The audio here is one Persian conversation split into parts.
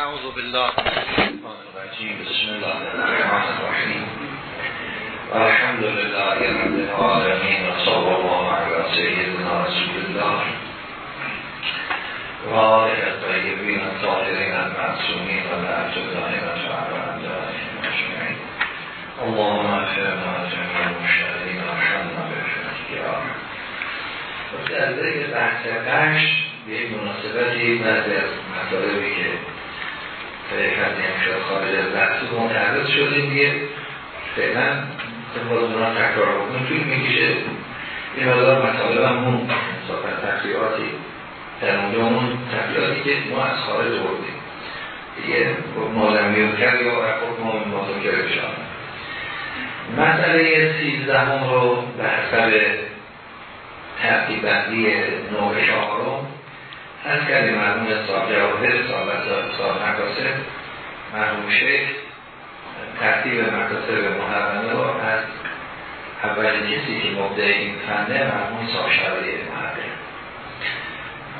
أعوذ بالله بسم الله الرحمن الرحيم. الحمد لله رب العالمين وصلى الله على سيدنا رسول الله. وعلى الطيبين الطاهرين المعصومين والعبد الدائم وعلى أبدائهم أجمعين. اللهم اغفرنا جميع المشاهدين وارحمنا بالفقه يا وفي أدرك بحث قشت به مناسبتی بعد از خیلی شد خارج از بحثی متعرض شدیم دیگه فعلا باز اونا تکرار بکنیم. توی می‌کشه. این مقدار مطالب هم مون صافت تفریعاتی در اونجا اون تفریعاتی که ما از خارج بردیم دیگه مادمی و کرد یا رفت ما مذاکره بشان مسئله سیزدهم رو به حسب ترتیب بندی نوع چهارم از کردیم مرمون صاحب جواهر صاحب مقاسد مرموم شیخ ترتیب مقاسد محرمه رو از اول کسی که مبدع این فنده مرمون صاحب شرعی محقق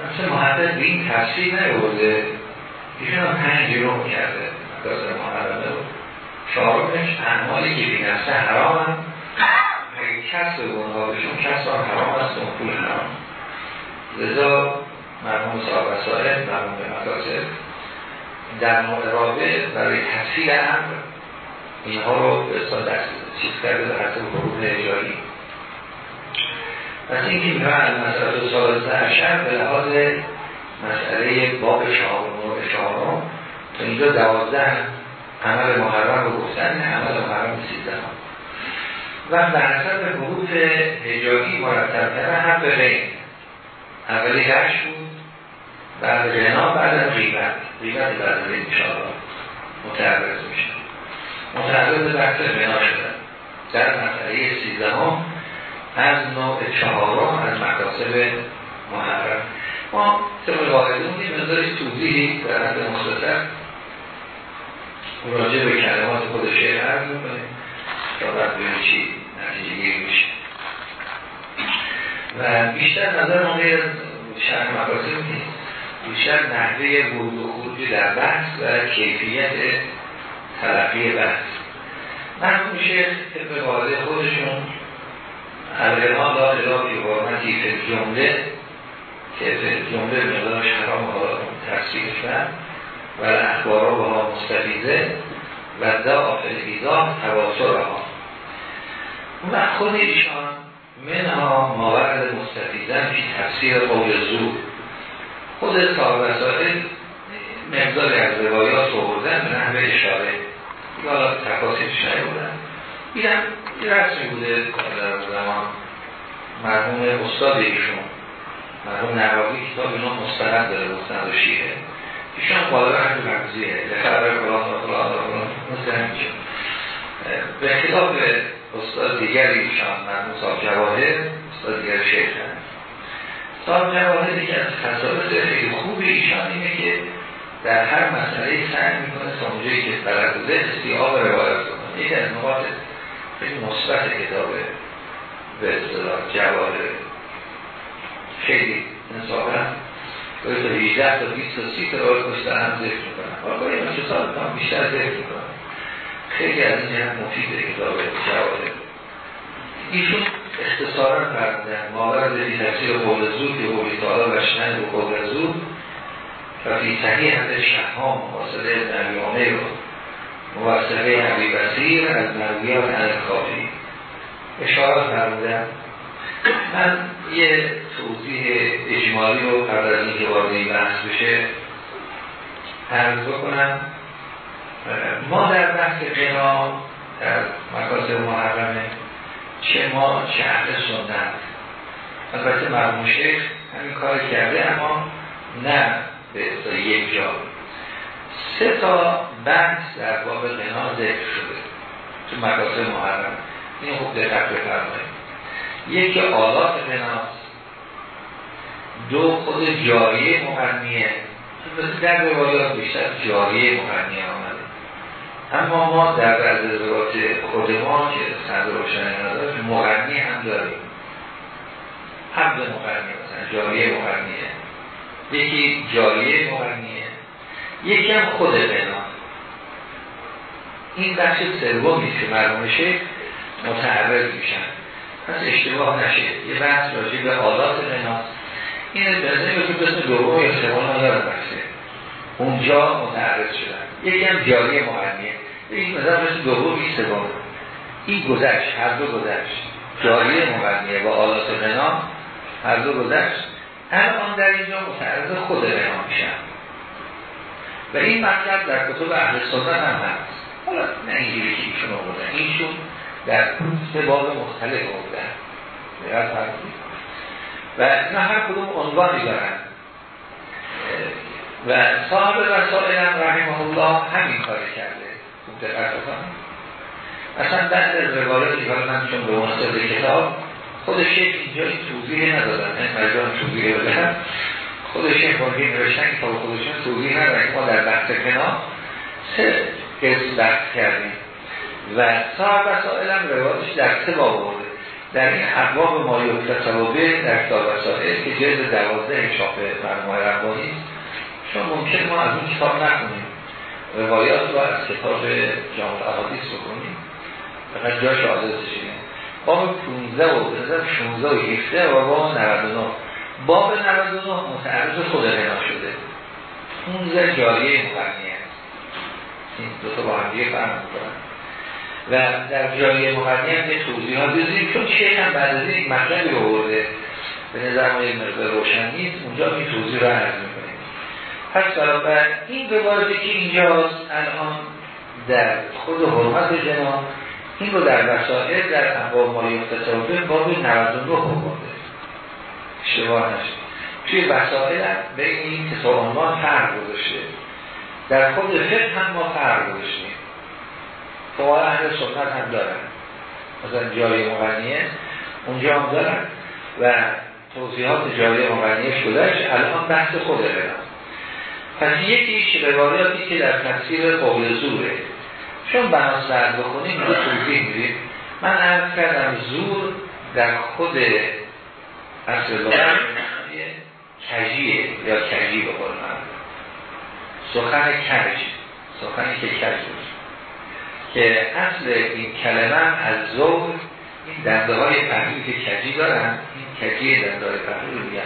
مثل محقق به این تفسیر نیورده. ایشون هم پنج رو کرده مقاسد محرمه رو. چهارمش انوالی که بی نفسه حرام هم کسب اونها بهشون کسب حرام است و پول حرام. لذا مرموم صاحب وسائل مرموم مقاصد در نوع رابع برای تفصیل امر اینها رو به دست چیز کرده به حتی حروف اجاری پس این که میفرد مسئله سالسه اشر به لحاظ مسئله باب چهار و نوع چهارم تا اینجا دوازده عمل محرم رو گفتن عمل محرم سیزده. و در حسب حروف هجایی مرتب کرده هم به غیر. اولی گشت بود بعد جنا بعد غیبت. غیبت بعد از انشاءالله متعرض میشه. متعرض بحث بنا شدن در مسئله سیزده هم از نوع چهارم از مقاصد محرم. ما طبق واحدون یه مقداری توضیحی در حد مختصر راجع به کلمات خود شعر عرض می‌کنیم. تا بعد چی نتیجه گیر میشه. و بیشتر نظر ما غیر شرح مقاصد نیست. بیشتر نحوه ورود و خروج در بحث و کیفیت تلقی بحث. مرحوم شیخ طبق واضح خودشون الغنا لا اله فی حرمتی فی جمله که فی جمله مقدارش حرام تفسیر شد و اخبارا با ها مستفیزه و دا فیزا تواسر ها. و خود ایشان منها ماورد مستفیزن فی تفسیر قول زور. خود صاحب وسائل مقداری از روایات رو بردن به نحوه اشاره. یا تفاصیل شایع بودن. اینم یه رسمی بوده در زمان. مرحوم استاد ایشون مرحوم نواقی کتاب اینا مستند داره مستند و شیعه. ایشون قادر همین مرزیه لخبر فلان و فلان و فلان. مثل به خلاف استاد دیگری ایشان مرحوم صاحب جواهر استاد دیگر شیخ. هست صاحب جواهر که از خصائص خیلی خوب ایشان اینه که در هر مسئله سعی می‌کنه تا اونجایی که بلد بوده استیاب روایت کنه. یکی از نقاط خیلی مثبت کتاب به اصطلاح جواهر. خیلی انصافا گاهی تا 18 تا 20 تا 30 تا روایت کشتر هم ذکر می‌کنن. حالا این چه سال هم بیشتر ذکر می‌کنن. خیلی از این هم مفیده کتاب جواهر ایشون اختصارا فرمودن ماورد فی تفسیر قول زود که قولی تعالی و شنن و قول زود و فی صحیح همه شهام واصله نبیانه رو. موصله حبی بسیر از مرویات از کافی اشاره فرمودن. من یه توضیح اجمالی رو قبل از اینکه وارد این بحث بشه عرض بکنم. ما در بحث قنا در مقاصد محرمه چه ما چه اهل سنت. البته مرموم شیخ همین کار کرده اما نه به اصلا یک جا. سه تا بحث در باب غنا ذکر شده تو مقاصد محرم این خوب دقت بفرمایید. یکی آلات غناست دو خود جاریه مغنیه در روایات بیشتر جاریه مغنیه آمده. اما ما در روایات خود ما که صد روشن نداره مغنی هم داریم. حد مغنی مثلا جاریه مغنیه. یکی جاریه مغنیه یکی هم خود بنا. این بخش سومی که مرموم شیخ متعرض میشن. پس اشتباه نشه. یه بحث راجع به آلات بناست این بزنی به تو قسم دوم یا سوم نداره بحثه اونجا متعرض شدن. یکی هم جاری مغنیه این مثلا مثل دوم یک سوم. این گذشت هر دو گذشت. جاری مغنیه و آلات بنا هر دو گذشت. الان در اینجا متعرض خود بنا میشن. و این مطلب در کتب اهل سنت هم هست. حالا نه اینجوری که ایشون آوردن. اینشون در سه باب مختلف آوردن. و نه هر کدوم عنوانی دارن. و صاحب رسائل هم رحمه الله همین کاری کرده. خوب دقت اصلا بعد از روایاتی من چون به مناسبت کتاب خود شیخ اینجا این توضیح ندادن این مجال توضیح بدن خود شیخ مارگی نوشتن که خودشون توضیح ندادن ما در بحث کنار سه قسم بحث کردیم. و صاحب وسائل هم روایتش در سه باب بوده در این ابواب ما یکتسبابه در کتاب وسائل که جلد دوازده شاپه مرموم ربانی چون ممکن ما از اون کتاب نکنیم. روایات رو از کتاب جامعه احادیث بکنیم فقط جاش آدرسش اینه باب 15 و 16 و 17 و باب 99 باب 99 متعرض خود غنا شده. 15 جاریه مقرنی این دو تا با هم دیگه می‌کنن و در جاریه مقرنی هم یه توضیح ها دیدیم چون شیخ هم بعد از این مطلبی به نظر ما یه مقدار روشن نیست. اونجا این توضیح رو عرض پس برابر این روایتی که اینجاست الان در خود حرمت جناب این رو در وسائل در انباب مالی متصابه باب 99 بکنده اشتباه نشد توی وسائل به این عنوان فرق گذاشته. در خود فقه هم ما فرق گذاشتیم. فقال اهل سنت هم دارن. مثلا جاری مغنیه اونجا هم دارن و توضیحات جاری مغنیه شدهش الان بحث خود برم پس یکیش روایاتی که در تفسیر قول زوره. چون بنا سرد بکنیم رو توضیح میدیم. من عرض کردم زور در خود اصل کجیه یا کجی به من. سخن کج سخنی که کج که اصل این کلمه از زور این دنده های پهلوی که کجی دارن این کجی دنده های پهلوی رو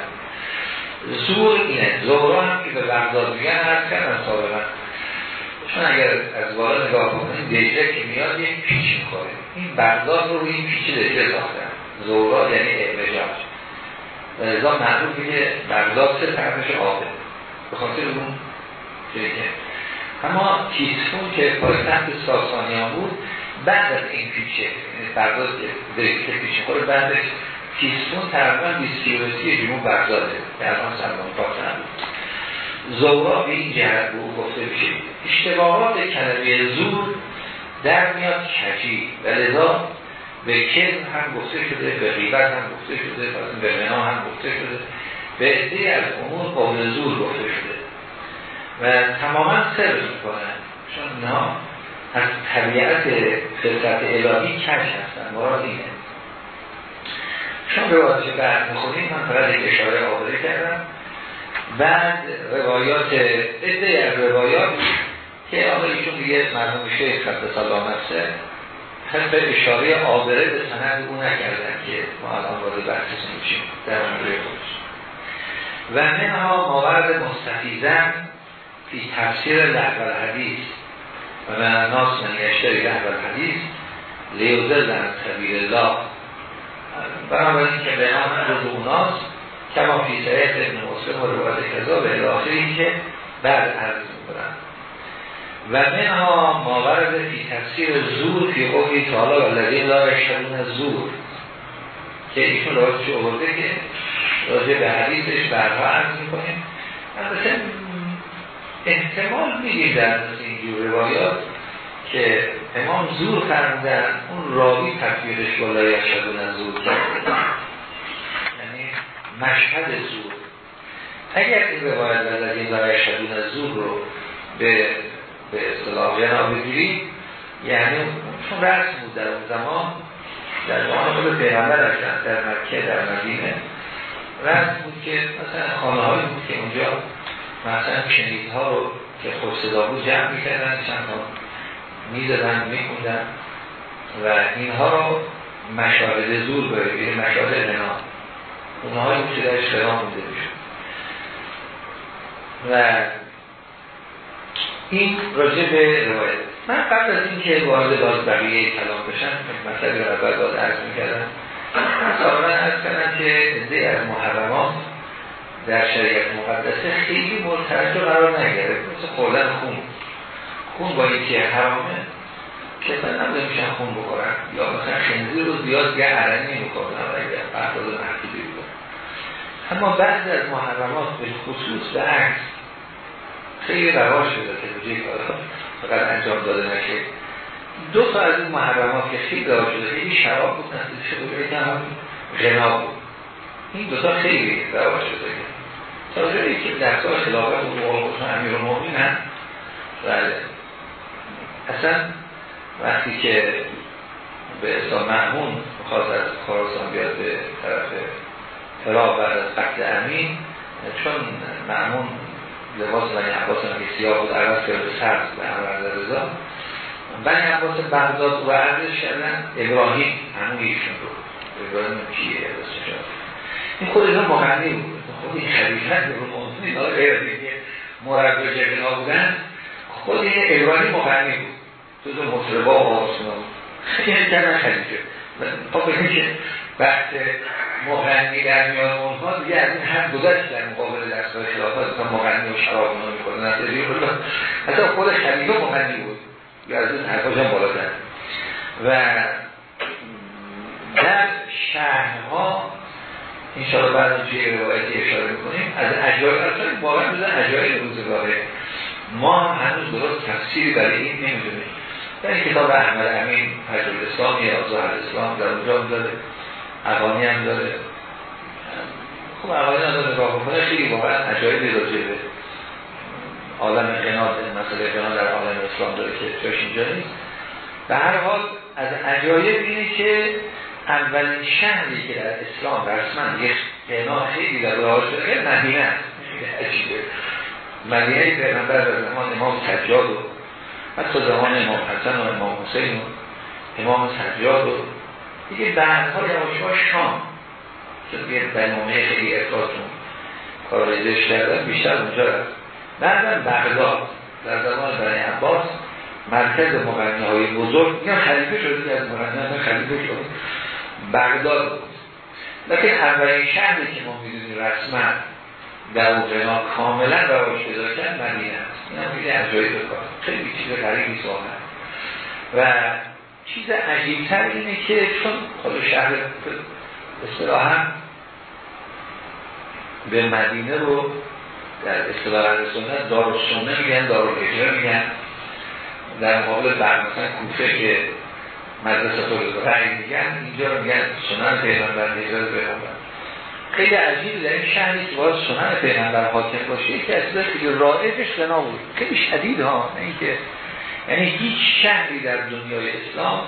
زور اینه. زورا هم که به بغداد میگن عرض کردن سابقا. چون اگر از بالا نگاه کنید دجله که میاد یک پیچ می‌خوره. این بغداد رو روی این پیچ دجله ساختن زورا یعنی اعوجاج و ازا معروف که بغداد سه طرفش آبه به خاطر اون اما تیسفون که پای تحت ساسانی بود بعد از این پیچه یعنی بغداد که پیچ خوره بعدش تیسفون تقریبا 20 کیلومتری جنوب بغداده. سلمان پاک نبود. زورا به این جهت به گفته میشه اشتباهات کلمه زور در میاد کجی و لذا به کذب هم گفته شده به غیبت هم گفته شده به منا هم گفته شده. به ادهی از امور قابل زور گفته شده. و تماما سر می‌کنن چون نه از طبیعت فلسفت الهی کش هستن. مراد اینه. چون روایت بعد می‌خونیم من فقط یک اشاره آورده کردم. بعد روایات عده از روایات که آقا ایشون دیگه مرحوم شیخ خط سلام نفسه هم به اشاره آبره به سند او نکردن که ما الان وارد بحث میشیم در مورد خودش. و منها ماورد مستفیزن فی تفسیر لحظه الحدیث و من ناس من یشتری لحظه الحدیث لیوزل در سبیل الله بنابراین که به نام رو ناس کما فی سعید ابن مسلم و روایت کذا به الاخری که بعد عرض می‌کنن و منها ماورد فی تفسیر زور فی قولی تعالی و لذین لا یشهدون زور که ایشون راجع آورده که راجع به حدیثش برها عرض می‌کنیم. البته احتمال میگیم در اینجور روایات که امام زور فرمودن اون راوی تفسیرش با لا یشهدون زور کرده مشهد زور. اگر این روایت و این برای شدون زور رو به به اصطلاح جناب یعنی چون رسم بود در اون زمان در زمان خود پیغمبر هستن در مکه در مدینه رسم بود که مثلا خانه هایی بود که اونجا مثلا ها رو که خوش صدا بود جمع می‌کردن چند ها می‌زدن میکوندن و اینها رو مشاهده زور باید یعنی مشاهده غنا اونها بود که درش غنا مونده بشون و این راجع به روایت. من قبل از این که وارد باز بقیه کلام بشن مثلا اول باز عرض می‌کردم سابقا از کنم که ده از محرمات در شریعت مقدسه خیلی مرتبط قرار نگرده مثل خوردن خون. خون با یکی حرامه. کسا نمیده میشن خون بخورن. یا مثلا خنزیر رو زیاد گه عرنی می‌کنن اگر فرضاز محکیدی بود اما بعضی از محرمات به خصوص به عکس خیلی رواج شده که بجه کارا فقط انجام داده نشه. دو تا از این محرمات که خیلی رواج شده خیلی شراب بود نسید شده هم غنا بود. این دو تا خیلی رواج شده. تا جایی که در کار خلافت و مقال امیر و مومین هم بله. اصلا وقتی که به اسلام محمون خواست از خارستان بیاد به طرف فراغ بعد از قتل امین چون محمون لباس بنی عباس که سیاه بود عوض کرد به سرد به عمر رضا. بنی عباس بغداد و عرضش کردن ابراهیم همون ایشون بود ابراهیم کیه؟ این خود اینا مغنی بود. خود این خلیفت رو موضوعی ها غیر دیگه مرد و جبنا بودن. خود این ابراهیم مغنی بود. دو مطربا و آسنا خیلی کردن خلیفه تا بگیم که بحث مغنی در میان اونها دیگه از این هم گذشت در مقابل دستگاه خلافات مثلا مغنی و شراب اونا می‌کنه حتی خود خلیفه مغنی بود یا از این حرفاش هم بالاتر و در شهرها این شاء بعد از توی روایتی اشاره می‌کنیم از اجایب اصلا واقعا بزن اجایب روزگاره ما هنوز درست تفسیری برای این نمی‌دونیم در کتاب احمد امین حجر الاسلام یا ظاهر اسلام در اونجا هم داره. اقانی هم داره. خب اقانی هم داره راه بکنه خیلی واقعا عجایبی راجع به عالم قناد مسئله قناد در عالم اسلام داره که جاش اینجا نیست. به هر حال از عجایب اینه که اولین شهری که در اسلام رسما یک قنا خیلی در راه شده مدینه عجیبه. مدینه پیغمبر در زمان امام سجاد و حتی زمان امام حسن و امام حسین و امام سجاد و دیگه بعدها یواش شام. چون دیگه بنامه خیلی ارتاطون کارایزش کردن بیشتر اونجا رفت. بعدم بغداد. در زمان برای عباس مرکز مغنی های بزرگ میگم خلیفه شده از مغنی خلیفه شده بغداد بود. لیکن اولین شهری که ما می‌دونیم رسما در اون غنا کاملا رواج پیدا کرد مدینه است این هم خیلی عجایب کار خیلی چیز غریبی سوانه و چیز عجیبتر اینه که چون خود شهر اصطلاحا به مدینه رو در اصطلاح سنت دار سنه میگن دار الهجره میگن. در مقابل بر مثلا کوفه که مدرسه طول رعی میگن اینجا رو میگن سنن پیغمبر هجرت پیغمبر. خیلی عجیب در این شهری که باید سنن پیغمبر حاکم باشه یکی از خیلی رائجش غنا بود. خیلی شدید ها. اینکه یعنی هیچ شهری در دنیای اسلام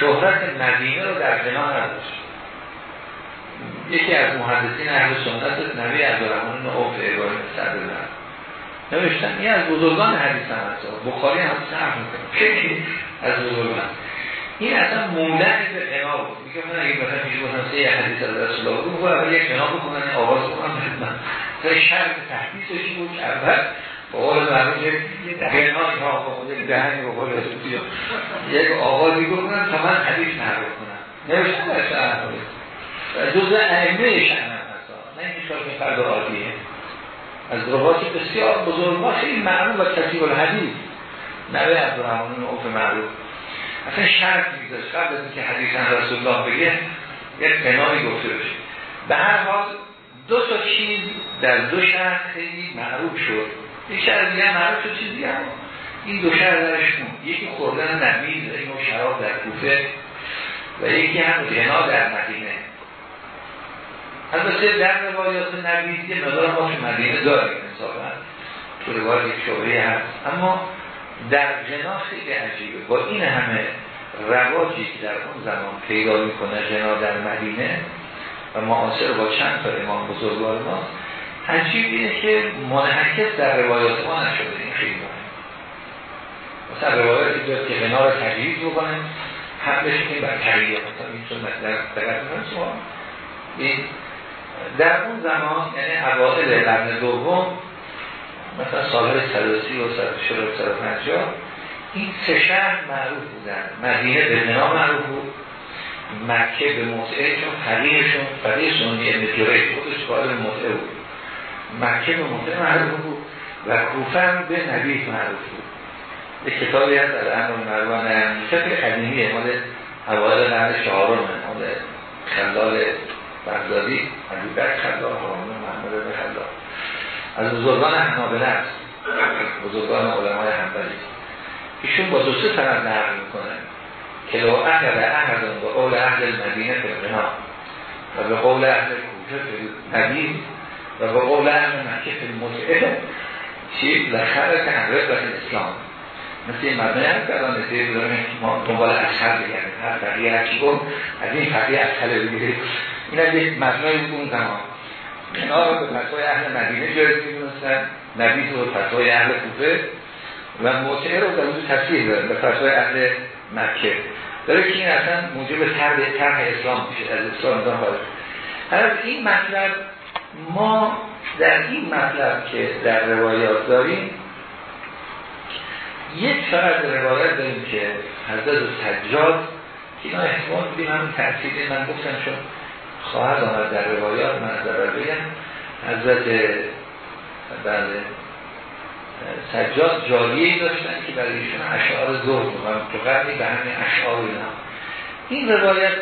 شهرت مدینه رو در غنا نداشت. یکی از محدثین اهل سنت نبی عبدالرحمن اوف ابراهیم صدر نوشتن این از بزرگان حدیث هم هست. بخاری هم صرف می‌کنه. از بزرگان. این اصلا مولد به قنا بود. میگه من اگه مثلا پیش بودم سه حدیث از رسول الله بود باید اول یک قنا بکنن آواز بکنن خدمت تا شرط تحدیثش بود؟ که اول با قول یک قنای ها با یک دهنی با قول رسول یک آوازی بکنن تا من حدیث نقل کنم. نوشته در شهر جزء ائمه شهر هست. نه اینکه شاید فرد عادیه. از روات بسیار بزرگ ما خیلی معروف و کثیر الحدیث. نوه عبدالرحمن اوف معروف. اصلا شرط میذاشت قبل از اینکه حدیث رسول الله بگه یک قنایی گفته بشه. به هر حال دو تا چیز در دو شهر خیلی معروف شد. یک شهر دیگه معروف شد چیزی هم این دو شهر درش یکی خوردن نبیز اینو شراب در کوفه و یکی هم غنا در مدینه. البته در روایات نبیز یه مدار ما تو مدینه داریم انصافا تو روایت یک شعبه هست. اما در جنا خیلی عجیبه. با این همه رواجی که در اون زمان پیدا می‌کنه جنا در مدینه و معاصر با چند تا امام بزرگوار ما عجیب اینه که منحکس در روایات ما نشده. این خیلی مثلا روایتی بیاد که غنا رو تجریز بکنه حملش این بر تغییر مثلا این چون مثلا دقت در اون زمان یعنی اوائل قرن دوم مثلا سالهای 130 و 150 این سه شهر معروف بودن. مدینه به غنا معروف بود. مکه به مطعه چون فقیهشون. فقیه سنی ابن جوری خودش قائل مطعه بود. مکه به مطعه معروف بود و کوفه به نبی معروف بود. یک کتابی هست در امر مروان کتاب قدیمیه. مال اوایل قرن چهارم. مال خلال بغدادی علی خلال حرمان محمد بن خلال از بزرگان حنابله است. بزرگان علمای حنبلی. ایشون با دو سه طرف نقل می‌کنه که لو اهل اهل به قول اهل المدینه غنا و به قول اهل کوفه نبی و به قول اهل مکه به متعه چی؟ لخره که و اسلام. مثل این مبنی هم کردن مثل ما دنبال اصحل بگرد هر بقیه هرچی گفت از این فقیه اصحل بگیره این از یک مبنای اون زمان. اینا رو به فتوای اهل مدینه جایز می‌دونستن. نبی رو فتوای اهل کوفه. و موتعه رو در اون تفسیر دارن به فتوای اهل مکه. داره که این اصلا موجب طرح طرح اسلام میشه از اسلام انسان خارج از این مطلب ما در این مطلب که در روایات داریم یک فقط روایت داریم که حضرت سجاد که اینا احتمال بودیم هم تأثیری من گفتم چون خواهد آمد در روایات. من از بگم حضرت بله سجاد جاریه داشتن که برای ایشون اشعار زهر بودن تو قرنی به همین اشعار اینا این روایت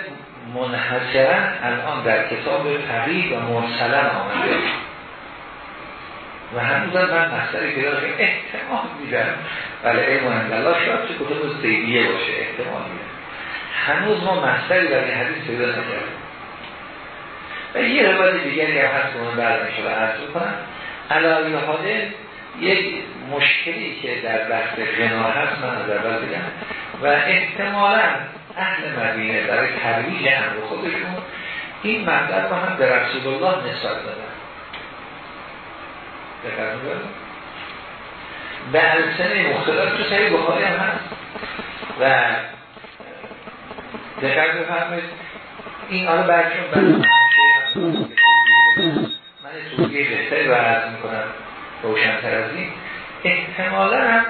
منحصرا الان در کتاب فقید و مرسلن آمده. و هنوز من مصدری که داره احتمال میدن بله علم الله شاید تو کتب زیدیه باشه. احتمال میدن هنوز ما مصدری برای حدیث پیدا نکردیم. و یه روایت دیگری هم هست که من بعد میشه و عرض کنم علایه حاله یک مشکلی که در بحث غنا هست من از اول بگم و احتمالا اهل مدینه برای ترویج امر خودشون این مطلب رو هم به رسول الله نسبت دادن. به السنه مختلف تو سری بخاری هم هست. و دقیق بفرمایید. این آره برشون من توضیح بهتری رو می‌کنم روشنتر از این. احتمالا هم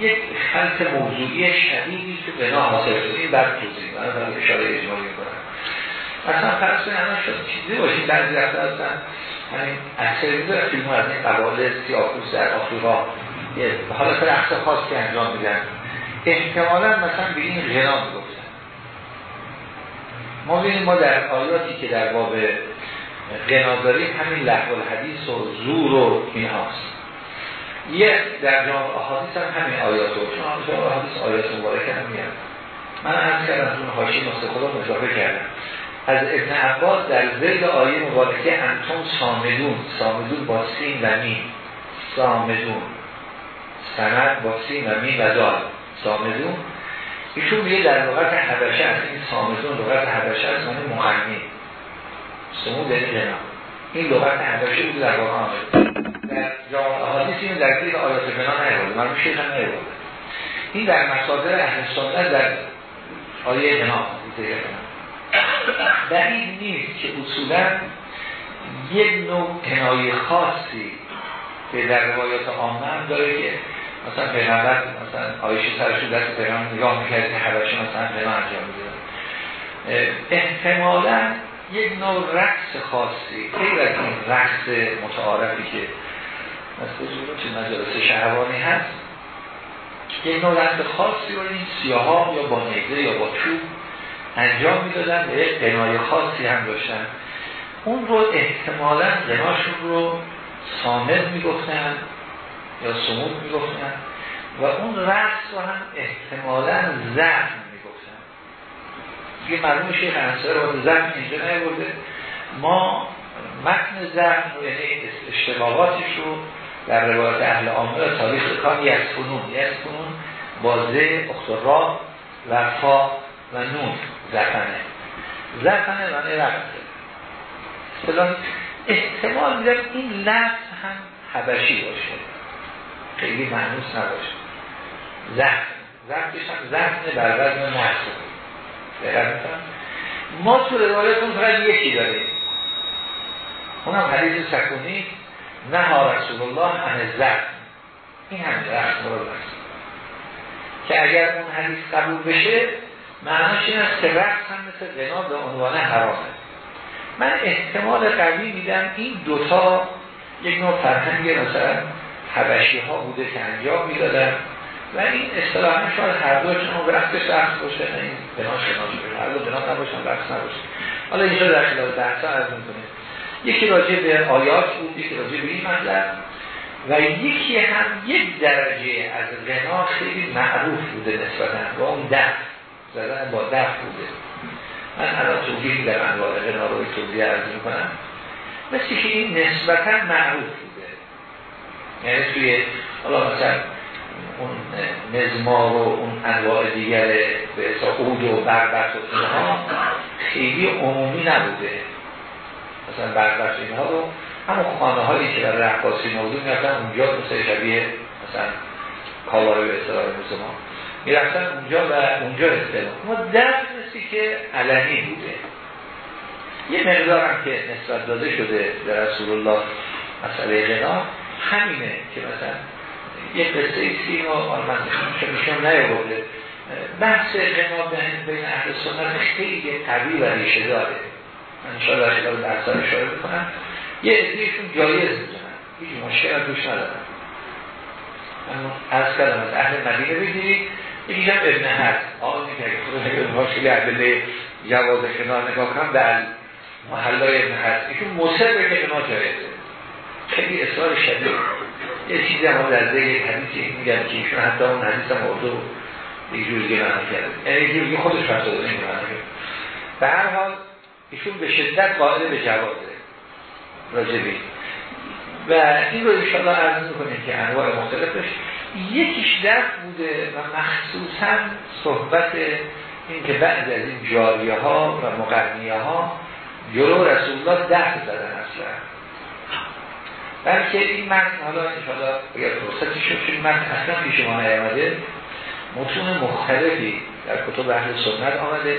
یک خلط موضوعی شدیدی که بنا حاصل شده. این توضیح من اشاره اجمالی می‌کنم. اصلا فرض کنیم الان شد چیزی باشید. هستن همین اکثر فیلم از این قبال در آفریقا حالا رقص خاصی انجام میدن. احتمالا مثلا به این غنا می‌گفتن. ما ببینیم ما در آیاتی که در باب غناداری همین لحظه الحدیث و زور و این هاست یک در جامعه احادیث هم همین آیات رو چون جامعه احادیث آیات مبارکه هم میاد. من از کردم اون حاشی نسخه خدا مضافه کردم. از ابن عباس در زید آیه مبارکه انتون سامدون سامدون با سین و مین سامدون سند با سین و مین و دار سامدون ایشون میگه در لغت حبشه از این سامدون لغت حبشه از من مغنی. سمود یعنی جنا این لغت حبشه بود در واقع آمد در جامعه حادیث این در دیر آیات فنا نیورده من شیخ هم نیورده این در مصادر اهل سنت در آیه جنا بعید نیست که اصولا یک نوع کنایه خاصی که در روایات هم داره که مثلا پیغمبر مثلا آیشه سرشو دست پیغمبر نگاه می‌کرد که حبشه مثلا فنا انجام میده. احتمالا یک نوع رقص خاصی غیر از این رقص متعارفی که مثل مجالس شهوانی هست یک نوع رقص خاصی رو این سیاه یا با نیزه یا با چوب انجام می‌دادن به یک قنای خاصی هم داشتن. اون رو احتمالا قناشون رو سامد می‌گفتن. یا سمود می‌گفتن و اون رقص رو هم احتمالا زخم می‌گفتن. دیگه معلوم شیخ انصار رو زخم اینجا نیورده ما متن زخم رو یعنی اشتباهاتش رو در روایت اهل آمده تاریخ کان یسفنون یسفنون بازه اخترا و فا و نون زفنه زفنه معنی رفته احتمال میدم این لفظ هم حبشی باشه. خیلی معنوس نباشه زخم. زخمش هم زخم بر وزن نرس ما تو روایتون فقط یکی داریم. اونم حدیث سکونی. نه رسول الله عن زخم. این هم زخم رو که اگر اون حدیث قبول بشه معناش این است که رقص هم مثل غنا به عنوان حرامه. من احتمال قوی میدم این دوتا یک نوع فرهنگ مثلا حبشی ها بوده که انجام می‌دادن. و این اصطلاحا شاید هر دوشون به رقصش رقص باشه نه این بنا شناس هر دو بنا نباشن رقص نباشه. حالا اینجا در خلال بحثا عرض می‌کنه یکی راجع به آیات بود یکی راجع به این مطلب. و یکی هم یک درجه از غنا خیلی معروف بوده نسبتا. و اون دف. زدن با دف بوده. من الان توضیح در انواع غنا رو توضیح عرض می‌کنم. مثل که این نسبتا معروف بوده یعنی توی حالا مثلا اون نزمار و اون انواع دیگر به اود و بربت و اینها خیلی عمومی نبوده. مثلا بربت و اینها رو همون خانه هایی که در رقاسی نبوده می‌رفتن اونجا مثل شبیه مثلا کالاره به اصطلاح ما می‌رفتن اونجا و اونجا استعمال. ما در مثلی که علنی بوده. یه مقدار هم که نسبت داده شده در رسول الله مسئله غنا همینه که مثلا یه قصه ایستی ما من میشم نیاورده. بحث غنا بین اهل سنت خیلی قوی و ریشه داره. من انشاءالله در خلال درسان اشاره بکنم یه ادیشون جایز می‌زنن هیچ مشکل دوش ندارم. من از کلم از اهل مدینه بگیرید. یکی هم ابن هست آقا که خود اگر مشکلی عدله جواز کنار نگاه کنم. در محلای ابن هست ایشون مصر که کنار جایزه. خیلی اصرار شدید. یه چیزی هم در ذهن حدیثی میگم که ایشون حتی اون حدیث هم اردو یک جور دیگه معنی کرده یعنی یک جور خودش فرساده این معنی به هر حال ایشون به شدت قائل به جوازه راجبی و این رو انشاءالله عرض می‌کنیم که انواع مختلفش. یکیش درک بوده و مخصوصا صحبت این که بعد از این جاریه ها و مقرنیه ها جلو رسول الله ده زدن اصلا. بلکه این متن حالا انشاءالله اگر فرصتی شد این متن اصلا پیش ما نیامده متون مختلفی در کتب اهل سنت آمده.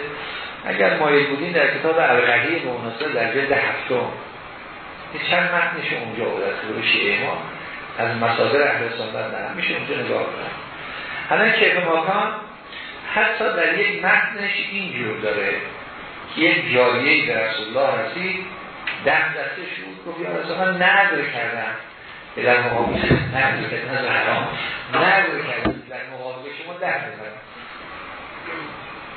اگر مایل بودین در کتاب القهی به مناسبه در جلد هفتم. چند متنش اونجا بود از کتاب شیعه ما. از مصادر اهل سنت نه میشه اونجا نگاه کنم. حالا کیف ماکان حتی در یک متنش اینجور داره. که یک جاریه در رسول الله رسید. ده دسته شد گفت یا رسول الله نظر کردم. که در مقابل نظر کردم نظر حرام نظر کردم. در مقابل شما ده بزنم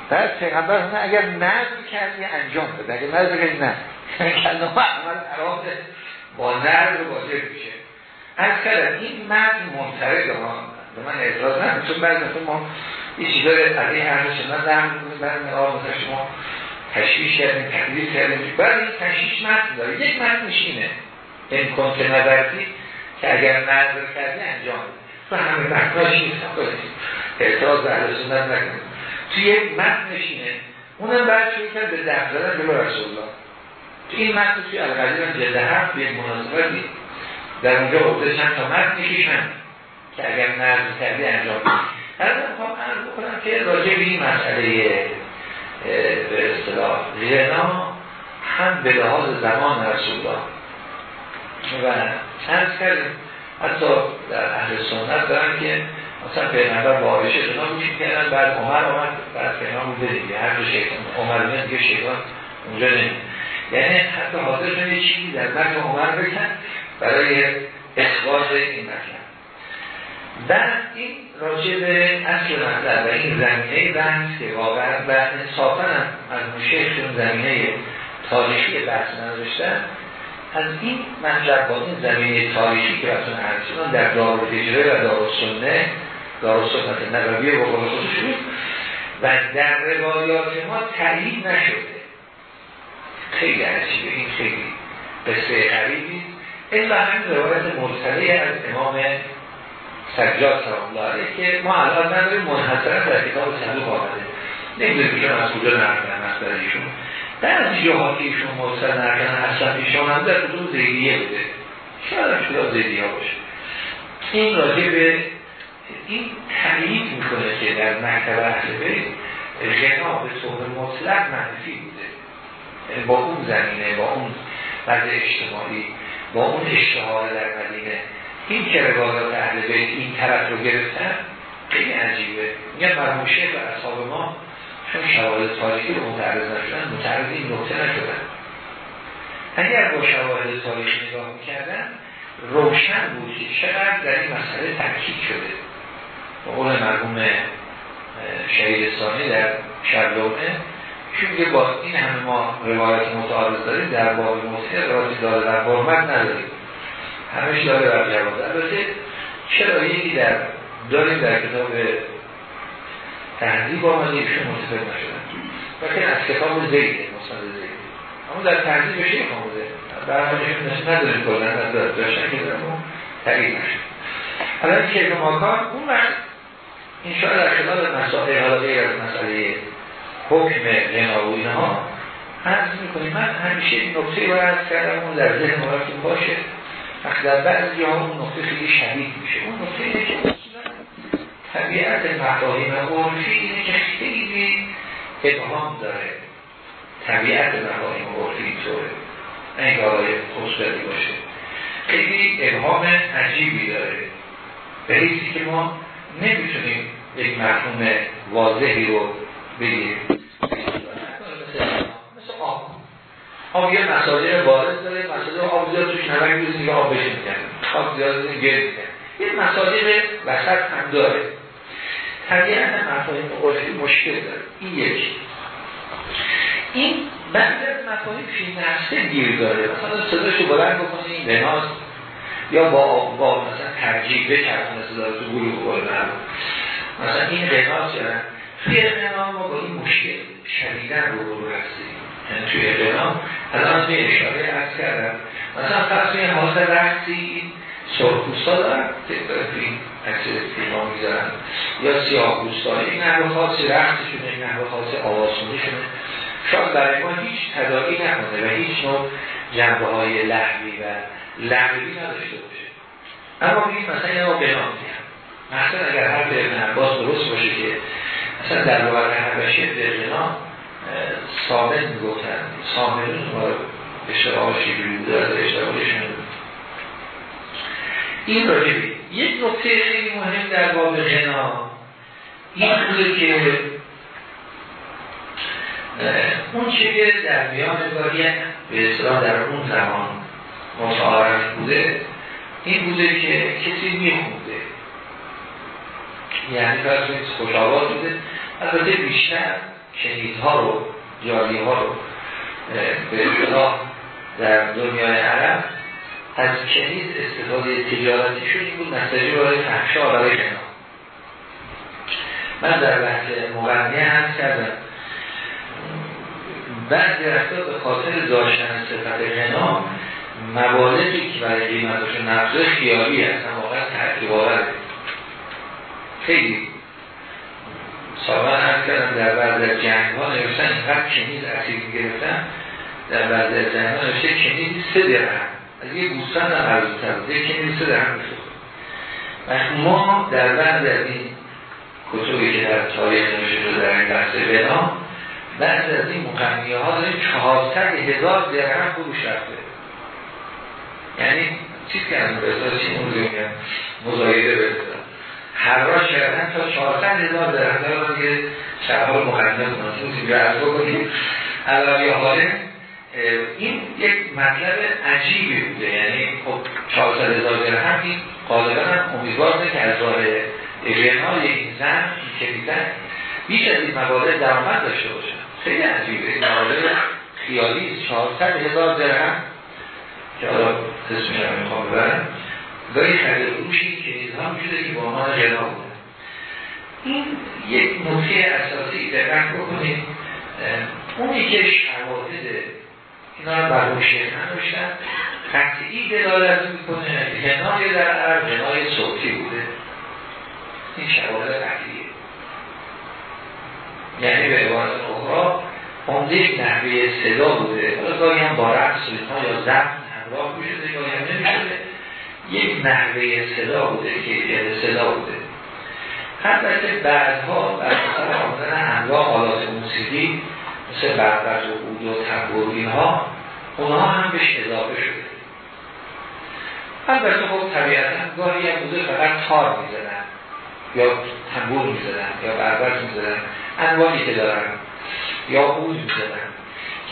بعد پیغمبر نه اگر نظر کردی انجام بده. اگر نظر کردی نه. کلمه عمل حرام با نظر واجب میشه. از کردم این مرد منطرد ها به من اعتراض نمید چون بعد مثل ما یه چیزای از این هر شما در می آقا مثلا شما تشویش کردیم تقدیر کردیم بعد این تشویش متن داره. یک متن میشینه امکان که نظرتی که اگر نظر کردی انجام تو همه متناش نیست اعتراض به سنت نکنیم. توی یک متن نشینه. اونم بعد شروع کرد به دفت زدن به رسول الله. تو این متن توی القدیر هم جلده هفت به مناسبتی در اونجا گفته چند تا متن نکیشن که اگر نظر کردی انجام هر می‌خوام عرض بکنم که راجع به این مسئله به اصطلاح. غنا هم به لحاظ زمان رسول الله و چند کردیم حتی در اهل سنت دارن که مثلا پیغمبر با آرش غنا بودیم کردن بعد عمر آمد بعد پیغمبر بوده دیگه. هر دو شیطان عمر میاد دیگه شیطان اونجا نمید یعنی حتی حاضر شده چیزی در متن عمر بکن برای اثبات این مطلب. و این راجع به اصل مطلب و این زمینه بحث که واقعا و انصافا از مشیخ زمینه تاریخی بحث نداشتن از این مطلب با این زمینه تاریخی که براتون عرض در دار هجره و دار سنه دار سنت نبوی و شد و در روایات ما تایید نشده. خیلی عجیبه این خیلی قصه قریبی این و همین روایت مرسله از امام سجاد سلام الله که ما الان نداریم منحصرا در کتاب صندوق آمده نمی‌دونیم که از کجا نرکنن از ایشون. جاها که ایشون مرسل نرکنن اصلا ایشون هم در کدوم زیدیه بوده؟ شاید هم شده زیدیه باشه. این راجع به این تقیید می‌کنه که در مکتب اهل بیت غنا به طور مطلق منفی بوده. یعنی با اون زمینه با اون وضع اجتماعی با اون اشتهار در مدینه. این که روایات اهل بیت این طرف رو گرفتن خیلی عجیبه. میگن مرحوم شیخ و اصحاب ما چون شواهد تاریخی رو متعرض نشدن متعرض این نقطه نشدن. اگر با شواهد تاریخی نگاه می‌کردن روشن بود که چقدر در این مسئله تحکیل شده. با قول مرحوم شهید ثانی در شرلومه چون که با این همه ما روایت متعارض داریم در باب موسیقی رازی داره در حرمت نداریم. همش داره بر جواز البته چرا یکی در داریم در کتاب تهذیب آمده ایشون متفق نشدن. وقتی از کتاب زیده مصند زیده اما در تهذیب شیخ آمده برنامهشون نشون نداریم کلن داشتن که دارم تغییر نشد. الان که ماکان اون وقت انشاءالله در خلال مسائل حالا غیر از مسئله حکم غنا و اینها عرض می‌کنیم. من همیشه این نقطه رو عرض کردم اون در ذهن مراتون باشه. در بعضی ها اون نقطه خیلی شدید میشه. اون نقطه اینه که طبیعت مفاهیم عرفی اینه که خیلی ابهام داره. طبیعت مفاهیم عرفی اینطوره. اینکه آقای خصوصی باشه. خیلی ابهام عجیبی داره. به که ما نمی‌تونیم یک مفهوم واضحی رو بگیریم مثل آب. آب یه مسائل وارد داره مسائل آب زیاد توش نمک بیزیم که آب بشه می‌کنه. آب زیاد گرد می‌کنه. یه مسائل وسط هم داره. طبیعت مفاهیم عرفی مشکل داره. این یکی. این بعد از مفاهیم فی نفسه گیر داره. مثلا صداشو بلند بکنیم بناز یا با, با مثلا ترجیح بکرد مثلا تو گروه بکنم مثلا این قناس شدن توی قنا ما با این مشکل شدیدن رو رو هستیم یعنی توی قنا الان توی اشاره ارز کردم. مثلا فرض توی حاضر رقصی سرخوستا دارن این یا سیاه پوستا این نحو خاص رقصشونه این نحو خاص آوازخونی شونه شاید برای ما هیچ تداعی نکنه و هیچ نوع جنبه های لحوی و لحوی نداشته باشه. اما بگید مثلا یه ما بنا مثلا اگر حرف ابن عباس درست باشه که مثلا در لغت حبشه به غنا سامن می‌گفتن. سامنون ما اشتراح شیبی بوده از اشتراحشون این راجبی یک نکته خیلی مهم در باب غنا. این بوده که اون چه که در میان گاهی به اصطلاح در اون زمان متعارف بوده این بوده که کسی میخونده. یعنی فرض خوش آواز بوده. البته بیشتر شهیدها رو جاری ها رو به اصطلاح در دنیای عرب از کنیز استفاده تجارتیشون این بود نستجی برای فحشا برای غنا من در بحث مغنیه هم کردم. بعد درسته به خاطر داشتن صفت غنا مبالغی که برای قیمتشون نفسه خیالی هستن واقعا تحقیباره خیلی. سابقا هم کردم در بعض از جنگ ها نوشتن اینقدر کنیز اسیر گرفتن در بعض از جنگ ها نوشته کنیز سه درهم. از یه گوستان هم عرضتر بود. یه کنیز سه درهم میشه ما در بعض از این کتبی که در تاریخ نوشته شده در این بحث بنا بعض از این مقنیه ها داریم چهارصد هزار درهم فروش رفته یعنی چیز که از به رو مزایده بزنم حراش کردن تا 400 هزار درهم. دارن که شعبال مقدم کنیم که عرض بکنیم. علاوه حاله این یک مطلب عجیبی بوده. یعنی خب 400 هزار درهم این غالبا هم امیدوار که از راه غنای این زن که میزن بیش از این موارد درآمد داشته باشن خیلی عجیبه. این موارد خیالی 400 هزار درهم. که حالا اسمش هم می‌خوام ببرم. گاهی خرید روشی که نظام شده که با عنوان غنا بودن. این یک نکته اساسی دقت بکنید اونی که شواهد اینا رو بر روشی ننوشتن قطعی دلالت می‌کنه غنای در عرب غنای صوتی بوده. این شواهد قطعیه. یعنی به عبارت اخرى عمده نحوه صدا بوده. حالا گاهی هم با رقص یا زبط همراه می‌شده گاهی هم نمی‌شده. یک نحوه صدا بوده که صدا بوده. البته بعدها بر اثر آمدن انواع آلات موسیقی مثل بربت و بود و تنبور اینها اونها هم بهش اضافه شده. البته خب طبیعتا گاهی هم بوده فقط تار می‌زنن یا تنبور می‌زنن یا بربت می‌زنن انواعی که دارن یا بود می‌زنن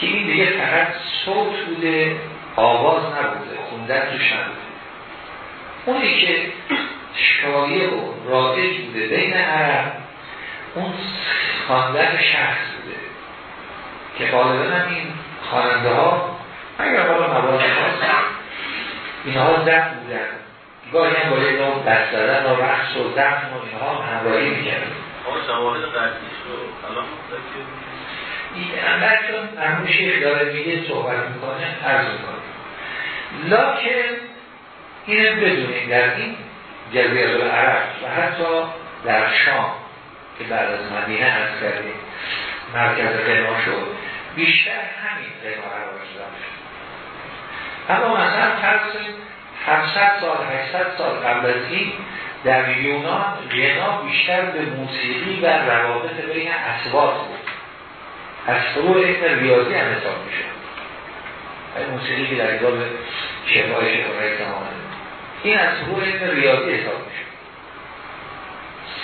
که این دیگه فقط صوت بوده آواز نبوده خوندن توش نبوده. اونی که شایع و رایج بوده بین عرب اون خواندن شخص بوده که غالبا هم این خواننده ها اگر حالا مواد خاص اینها زن بودن. گاهی هم باید نوع دست دادن و رقص و زن و اینها همراهی می‌کرد شواهد قدیش رو الان این عمل چون همون شیخ داره میگه صحبت می‌کنه عرض می‌کنه لکن اینه بدونیم در این جزیره عرب و حتی در شام که بعد از مدینه از کردیم مرکز قنا شد بیشتر همین قنا عرب شد اما مثلا فرض 700 سال 800 سال قبل از این در یونان غنا بیشتر به موسیقی و روابط بین اسوات بود. از فروع علم ریاضی هم حساب میشه موسیقی که در کتاب شفای شفای زمان این از فروع علم ریاضی حساب میشه.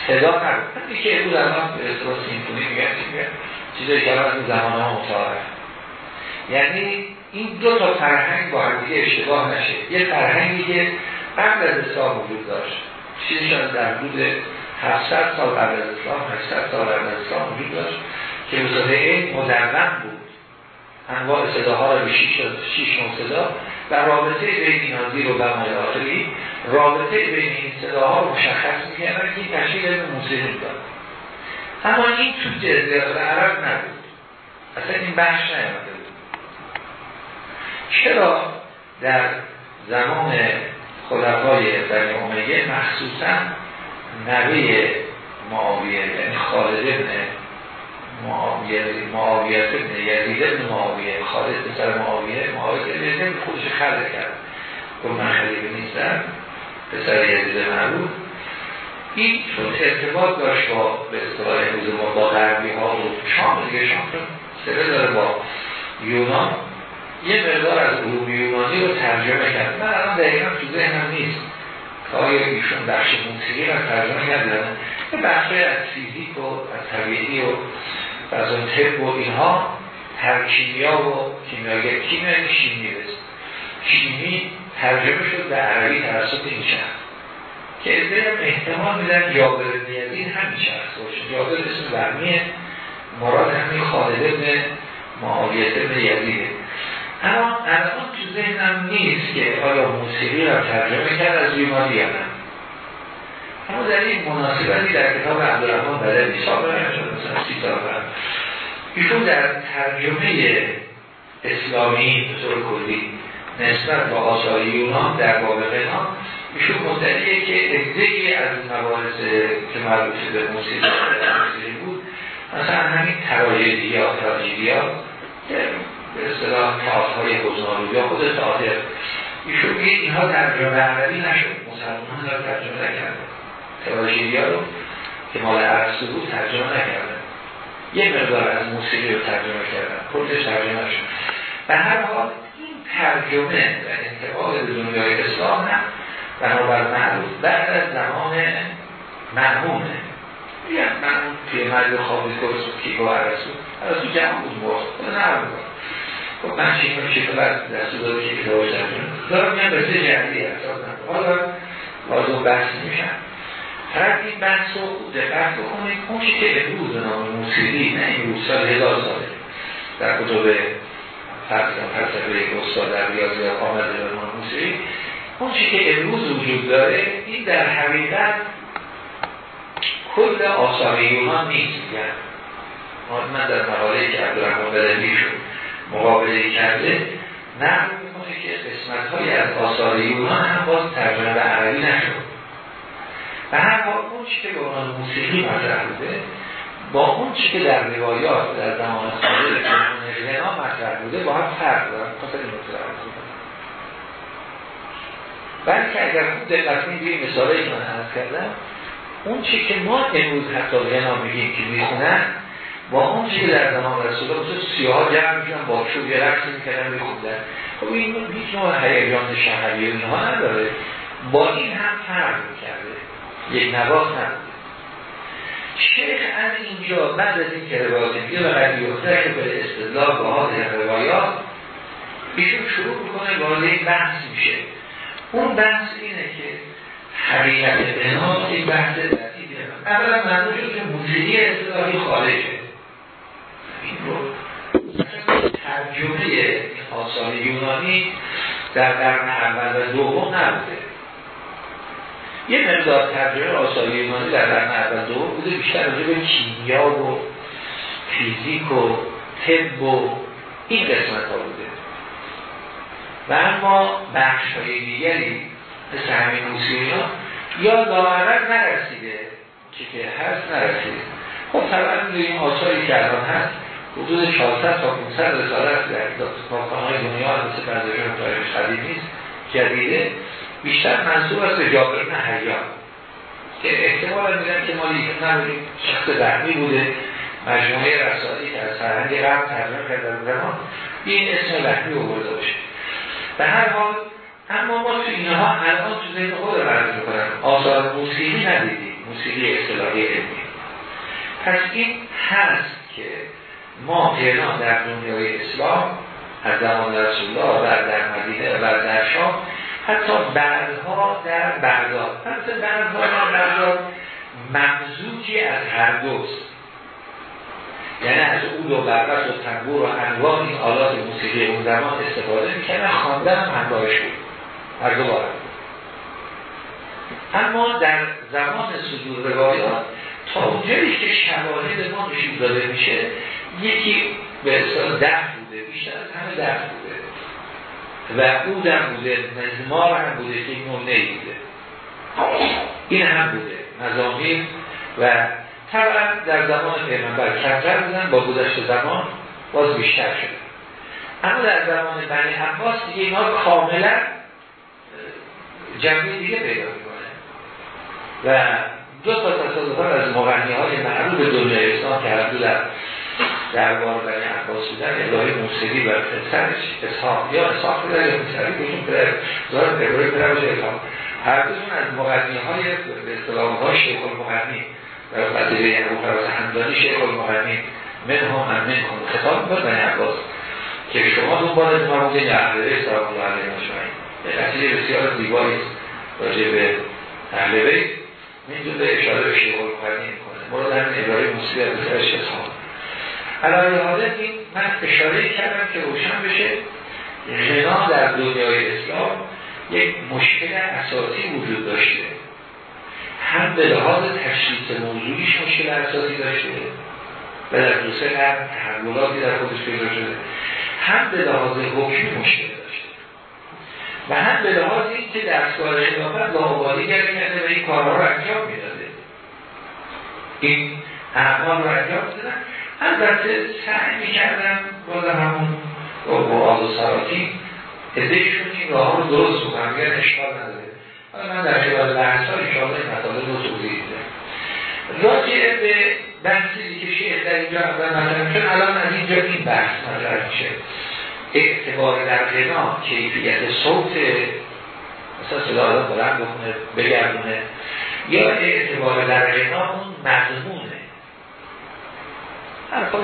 صدا نبود همین که امروز الان به اصطلاح سیمفونی میگن چیزایی که از زمان ها متعارف. یعنی این دو تا فرهنگ با هم اشتباه نشه. یه فرهنگی که قبل از اسلام وجود داشت. چیزشان در حدود 700 سال قبل از اسلام 800 سال قبل از اسلام وجود داشت که مصاحبه این مدرم بود. انواع صداها را به 6 نوع صدا و رابطه بین این رو به آخری رابطه بین این صداها رو مشخص می‌کنن که این تشکیل علم موسیقی داد اما این تو جزیره عرب نبود. اصلا این بحث نیامده بود. چرا در زمان خلفای بنی امیه مخصوصا نوه معاویه یعنی خالد ابن معاویه معاویه ابن یزید ابن معاویه خالد پسر معاویه معاویه ابن خودش خلق کرد. گفت من خلیفه نیستم پسر یزید معروف این چون ارتباط داشت با به اصطلاح امروز ما با غربی ها و شام دیگه شام سره داره با یونان. یه مقدار از علوم یونانی رو ترجمه کرد. من الان دقیقا تو ذهنم نیست که آیا ایشون بخش موسیقی رو ترجمه کردن یه بخش از فیزیک و از طبیعی و از اون طب و اینها ترکیمیا و کیمیاگر کیمیا شیمی بست شیمی ترجمه شد به عربی توسط این شخص. که ازده احتمال میدن یابر نیازین همین شخص باشه. یابر اسم برمیه. مراد همین خالد ابن معاویت ابن یزیده. اما الان تو ذهنم نیست که آیا موسیقی را ترجمه کرد از بیماری یا اما در این مناسبتی در کتاب عبدالرحمن بلدی سابقه نشد مثلا سی سال ایشون در ترجمه اسلامی به طور کلی نسبت با آثار یونان در باب غنا ایشون مدعیه که ادهی از مباحث که مربوط به موسیقی بود مثلا همین تراژدی یا تراژدی ها به اصطلاح تئاترهای حزنالو یا خود تئاتر. ایشون میگه اینها ترجمه عربی نشد. مسلمان را ترجمه نکرده تراژدیا رو که مال عرصه بود ترجمه نکردن. یه مقدار از موسیقی رو ترجمه کردن. کلش ترجمه شد. به هر حال این ترجمه و انتقال به دنیای اسلام هم بنابر معروف بعد از زمان مرمونه میگن مرمون توی مرد خوابی درست بود که با عرصه عرصه جمع بود موقع نه خب من چی میشه که بعد دستو داده که کتاب ترجمه. دارم میگم به سه جهتی اساس حالا لازم بحث میشن فقط این بحث رو دقت بکنید اون که به نام موسیقی نه این روز سال هزار ساله. در کتب فلسفه یک استاد در ریاضی آمده به نام موسیقی. اون که امروز وجود داره این در حقیقت کل آثار یونان نیست. یعنی من در مقاله که عبدالرحمن بلندی شد مقابله کرده نقل می‌کنه که قسمت های از آثار یونان هم باز ترجمه به عربی نشد. و هر حال اون چی که به عنوان موسیقی مطرح بوده با اون چی که در روایات در زمان خاله غنا مطرح بوده با هم فرق دارن خاطر این مطرح بلکه اگر خوب دقت کنید مثالی که من کردم اون چی که ما امروز حتی غنا میگیم که می‌خونن با اون چی در زمان رسول الله سیاه جمع میشن با چوب یه رقص می‌کردن میخوندن. خب این هیچ نوع هیجان شهری اینها نداره. با این هم فرق می‌کرده. یک نواز نبوده. شیخ از اینجا بعد از این که روایت میگه و قد که به استدلال با حاضر روایات ایشون شروع می‌کنه وارد این بحث میشه. اون بحث اینه که حقیقت بنا این بحث لطیفه اولا منظور که موسیقی اصطلاحی خارجه. این رو ترجمه آثار یونانی در قرن اول و دوم نبوده. یه مقدار ترجمه آثار یونانی در قرن اول دوم بوده بیشتر راجع به کیمیا و فیزیک و طب و این قسمت ها بوده. و اما بخش های دیگری مثل همین موسیقی ها یا لاعرد نرسیده که که هست نرسیده. خب طبعا این آثاری که الان هست حدود 400 تا 500 رساله در کتابخانه های دنیا مثل برداشتن تاریخ قدیم نیست جدیده. بیشتر منصوب است جابر بن حیان که احتمال میدن که ما لیکن نبودیم شخص درمی بوده. مجموعه رسالی که از فرهنگ قبل ترجمه کرده زمان این اسم لحمی آورده باشه. به هر حال اما ما تو اینها الان تو ذهن خود رو می‌کنن آثار موسیقی ندیدیم. موسیقی اصطلاحی علمی. پس این هست که ما غنا در دنیای اسلام از زمان رسول الله و در مدینه و در شام حتی بعدها در بغداد. حتی بعدها در بغداد ممزوجی از هر دوست. یعنی از اون و برقص و تنبور و انواع این آلات موسیقی اون زمان استفاده می‌کنه خواندن هم همراهش بود هر دو بارم. اما در زمان صدور روایات تا اونجایی که شواهد ما نشون داده میشه یکی به اصطلاح ده بوده بیشتر از همه ده بوده. و او در بوده مزمار هم بوده که این نمونه بوده. این هم بوده. مزامین و طبعا در زمان پیغمبر کمتر بودن با گذشت زمان باز بیشتر شده اما در زمان بنی عباس دیگه اینا کاملا جمعی دیگه پیدا می‌کنه. و دو تا تصادفان از مغنی های معروف دنیای اسلام که هر دو در دربار بنی عباس بودن الهی موسیقی و سرش اسحاق. یا اسحاق بودن یا موسیقی بودن پدر زار پدر پدر. الهام هر دوشون از مغنی های به اصطلاح های شیخ المغنی و قضیه ابو فراز همدانی شیخ المغنی من هم هم من کن خطاب بنی عباس. که شما دنبال مرموزین اهل بیت سلام الله علیه مجمعین قضیه بسیار زیبایی راجع به اهل بیت. به اشاره به شیخ المغنی می‌کنه. مراد همین موسیقی از حالت این من اشاره کردم که روشن بشه. غنا در دنیای اسلام یک مشکل اساسی وجود داشته. هم به لحاظ تشریف موضوعیش مشکل اساسی داشته و در دو سه قرن تحولاتی در خودش پیدا شده. هم به لحاظ حکمی مشکل داشته. و هم به لحاظ این که دستگاه خلافت لاابالی کرده و این کارها رو انجام می‌داده. این اعمال رو انجام دادن البته سعی می‌کردن باز همون با آز و سراتی. ادهشون این راه رو درست بکنم میگن اشکال نداره. حالا من در خلال بحث ها انشاءالله این مطالب رو توضیح دیدم راجعه به بحثی که شیخ در اینجا اول مطرح چون الان از اینجا این بحث مطرح میشه. اعتبار در غنا کیفیت صوت مثلا صدا آدم بلند بخونه بگردونه. یا اعتبار در غنا اون مضمونه. هر کار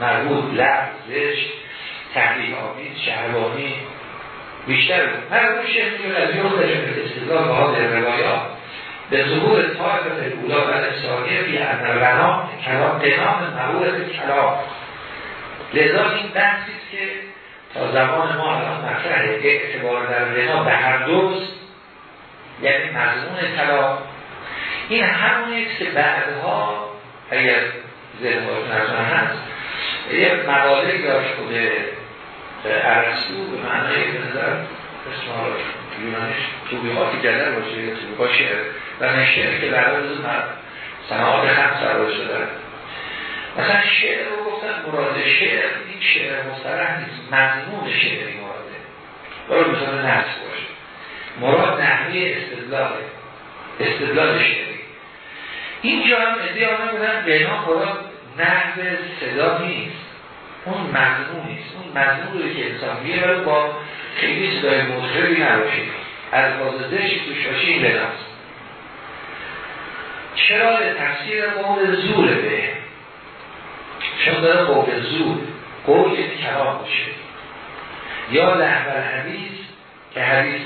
مربوط لب زشت تحلیل آمیز شهربانی بیشتر بود. هر اون شیخ میگه از خودش به استدلال به حاضر روایات. به ظهور طایفت اولا و انسانیه بی ان رنا کلام قنام مقولت کلام. لذا این بحثیست که تا زمان ما الان مطرحه اعتبار در رنا به هر دوست یعنی مضمون کلام. این همونیست که بعدها اگر ذهن نظر هست. یه مقاله داشت بوده عرصو به معنای به نظر اسم یونانش توبیهاتی جدر باشه یا توبیهات شعر و شعر که در روز سنوات هم سرار شده. مثلا شعر رو گفتن مراد شعر این شعر مسترح نیست. مضمون شعری مراده. برای مثلا نفس باشه. مراد نحوی استدلال. استدلال شعری. اینجا هم ادعای آنها بودن بنا خدا نحو صدا نیست. اون مضمون نیست. اون مضمون رو که انسان بیاره با خیلی صدای مطربی نباشه. از بازدهشی توش باشه این بناست چرا تفسیر قول زور به؟ چون داره قول زور. قول یعنی کلام باشه. یا لحبر حدیث که حدیث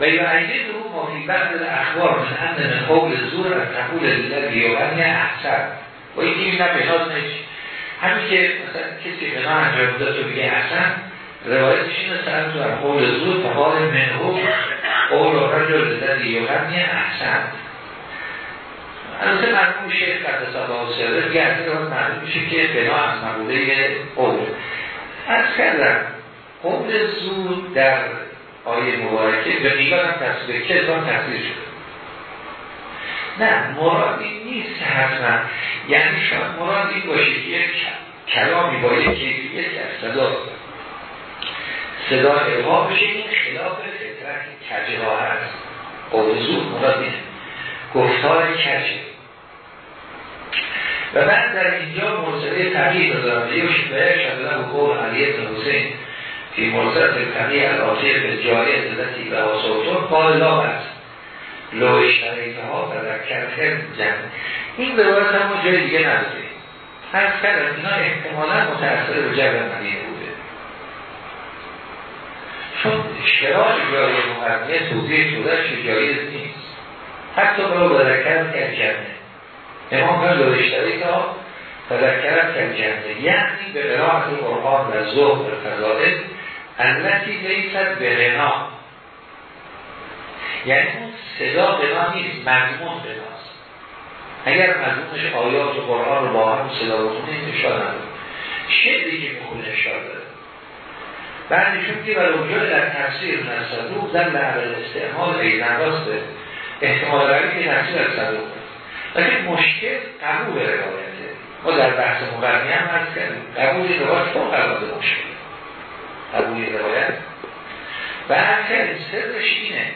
و یا ایده رو مافی بعد اخبار مثل اند من قول زور از تقول لله بیوغنی احسن. و این این نه نیست. همین که مثلا کسی بنا انجام داد تو بگه احسن روایتش این سر تو از قول زور فقال منهو قول رجل لله بیوغنی احسن البته مرموم شیخ قدس الله سره گرده رو معلوم میشه که بنا از مقوله قول. از کردم. قول زور در آیه مبارکه به قیمت هم تصویر کتاب تصویر شده. نه مرادی نیست که حتما. یعنی شاید مراد این باشه که یک کلامی با یک کیفیت از صدا. صدا اروا بشه این خلاف فطرت کجه ها هست. قول زور مراد نیست گفتار کجه. و بعد در اینجا مرسله تقییب دارم. یه شبه شده به قول علی ابن حسین فی مرسله تقییب الاتیه به جای ازدتی و آسوتون قال لا لو اشتریته ها و کرده جمع. این به باید هم جای دیگه نداره. هر کردم اینا احتمالا متأثر به جبه مدینه بوده. چون شراع جای مقدمه توضیح شده جایز نیست. حتی برای بذکر کرد امام قال لو اشتریت ها. تذکرت کنجنده یعنی به قرآت قرآن و و فضائل التي لیست به غنا یعنی اون صدا غنا نیست مضمون غناست اگر مضمونش آیات و قرآن رو با هم صدا بخونید اشاره نداره شعری که می‌خونه اشاره داره بعدشون که برای اونجا در تفسیر نصدوق در لعبه استعمال ایزن راسته احتمال روی که تفسیر از صدوق لیکن مشکل قبول روایته. ما در بحث مقرمی هم هست کردیم. قبول روایت فوق العاده مشکل؟ قبول روایت؟ و کردیم سرش اینه.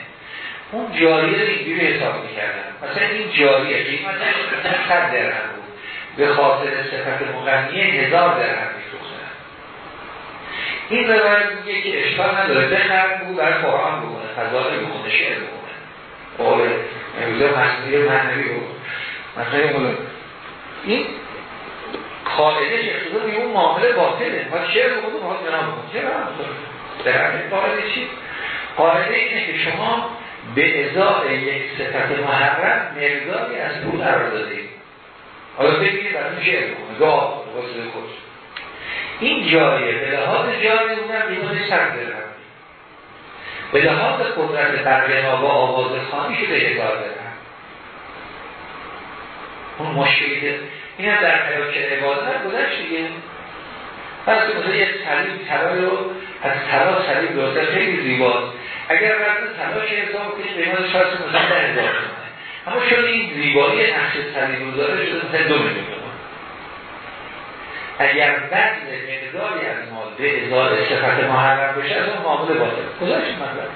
اون جاری رو اینجوری حساب می‌کردن. مثلا این جاریه. قیمتش صد درهم بود. به خاطر صفت مغنیه هزار درهم میفروختن این روایت میگه که اشکال نداره. بخر بود برای قرآن بکنه فضاله بکنه شعر بکنه قول امروزه مصنوی معنوی بود. مثلا این قاعده شخصی اون معامله باطله. ما شعر خودم حال جناب بکن چرا در همین قاعده چی؟ قاعده اینه که شما به ازای یک صفت محرم مقداری از پول قرار دادید حالا بگید برای شعر بکنه گاه واسه خود. این جایه به لحاظ جاری اونم بیمونه سر درم به لحاظ قدرت برقنا با آواز خانی شده هزار درم اون مشکلی این هم در حیات عبادت گذشت دیگه. پس مثلا یک صلیب طلا رو از طلا صلیب درسته خیلی زیباست. اگر وزن طلا چه حساب کنید قیمت شاید مثلا ده هزار اما چون این زیبایی نقش رو داره شده مثلا دو میلیون اگر بدل مقداری از مال به ازار صفت محرم بشه از اون معامله باطل. گذاشت مطلب؟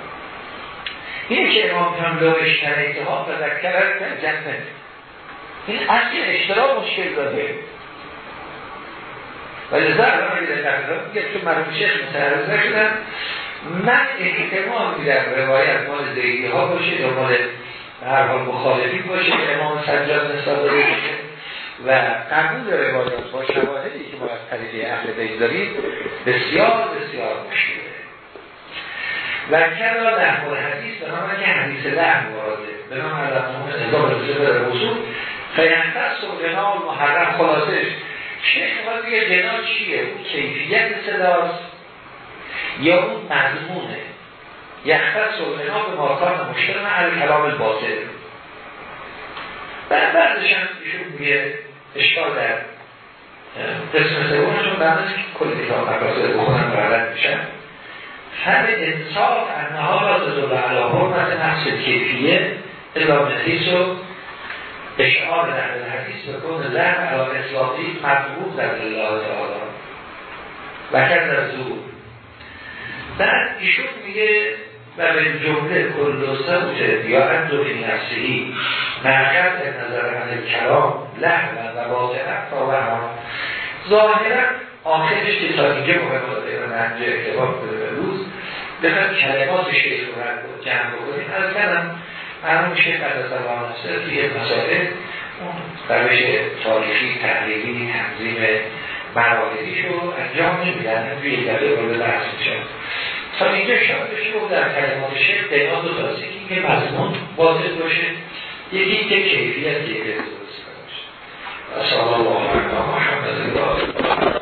اینه که امام لو اشتریته ها و ذکرت جنت. این اصل اشتراک مشکل داده ولی الان اگه در میگه چون مرحوم شیخ متعرض نشدن من احتمال میدم روایت مال زیدی ها باشه یا مال هر حال مخالفی باشه امام سجاد نسبت داده باشه و قبول روایات با شواهدی که ما از طریق اهل بیت داریم بسیار بسیار مشکله و کرا نحو حدیث به نام که حدیث لحن مراده به نام علم نظام رسول فینقص و غنا و محرم خلاصش شیخ باید بگه غنا چیه؟ اون کیفیت صداست. یا اون مضمونه. یختص و غنا به ماکان مشکل من کلام الباطل. بعد بعدش هم ایشون میگه اشکال در قسم سومشون بعدش کل کتاب مقاصد بخونن بردن میشن هم انصاف انها را زدو به علا حرمت نفس کیفیه الا نفیس و اشعار در حدیث بکن لحن علا اطلاقی مطبوع در الله تعالی و کرد در زور. بعد ایشون میگه و به جمله کل سوت یا اندو فی نفسی نقل نظر من کلام لحظا و باطنه تا و هم ظاهرا آخرش که تا اینجا مهم داده و نهجه اعتبار بده به روز بخواد کلمات شیخ رو رد جمع بکنیم. از کنم مرموم شیخ از زبان نصر توی مسائل اون روش تاریخی تحلیلی تنظیم مراحلیش رو انجام نمیدن توی یک دفعه وارد بحث میشن. تا اینجا شاید بشه گفت در کلمات شیخ دینا دو یکی که مضمون واضح باشه. یکی که کیفیت یک درست باشه. و صلی الله علیه محمد